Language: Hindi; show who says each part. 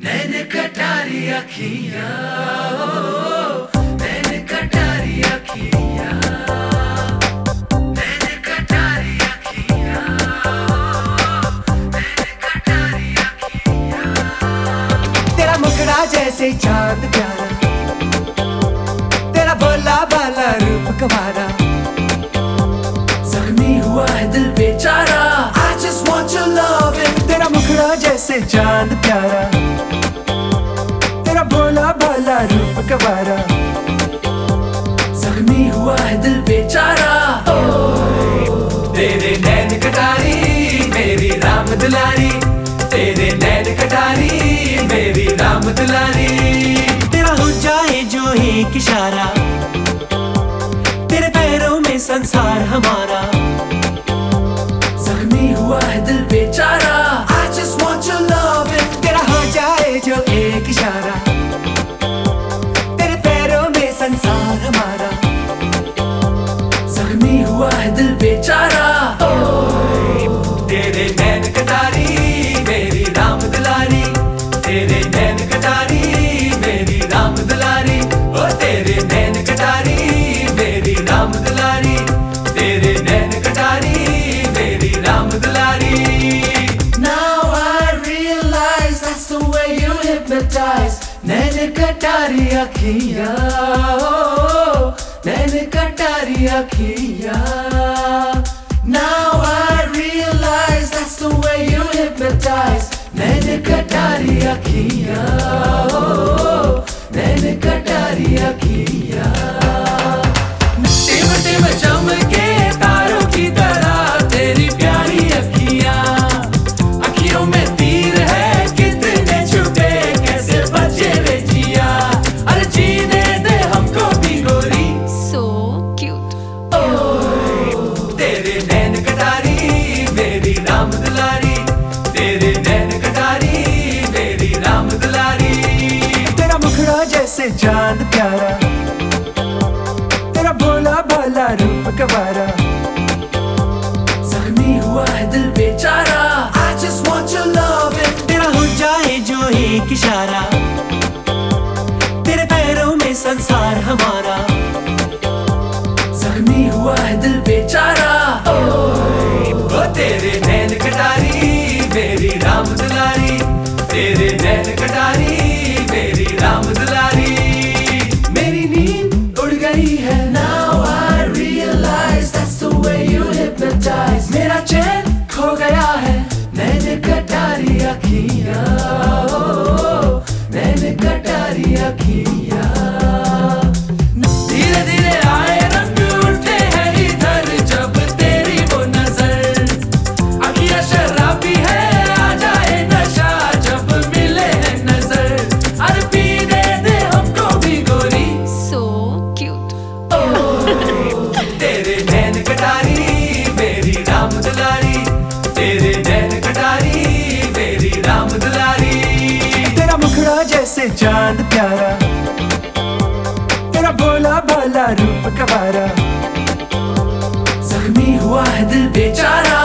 Speaker 1: नैन कटारी अखियाँ
Speaker 2: तेरा मुखड़ा जैसे चाँद प्यारा, तेरा बोला बाला रूप कवारा
Speaker 1: जख्मी हुआ है दिल बेचारा, I
Speaker 2: तेरा मुखड़ा जैसे चाँद प्यारा। बाला
Speaker 1: जख्मी हुआ है दिल बेचारा। तेरे नैन कटारी, मेरी राम दुलारी। तेरे नैन कटारी, मेरी राम दुलारी।
Speaker 2: तेरा हो जाए जो एक इशारा। तेरे पैरों में संसार हमारा।
Speaker 1: कटारी मेरी राम दुलारी तेरे नैन कटारी मेरी Ram Dulari Now I realize that's the way you hypnotize नैन कटारी अखियाँ नैन कटारी अखियाँ Now I realize that's the way you hypnotize नैन कटारी अखियाँ नैन कटारी अखियाँ
Speaker 2: जैसे चाँद प्यारा। तेरा भोला भाला रूप कवारा
Speaker 1: जख्मी हुआ है दिल बेचारा। I just want your loving
Speaker 2: तेरा हो जाए जो एक इशारा। तेरे पैरों में संसार हमारा।
Speaker 1: जख्मी हुआ है दिल बेचारा। ओ, तेरे नैन कटारी, मेरी राम दुलारी। तेरे नैन कटारी कटारी
Speaker 2: जैसे चाँद प्यारा। तेरा भोला भाला रूप कवारा
Speaker 1: जख्मी हुआ है दिल बेचारा।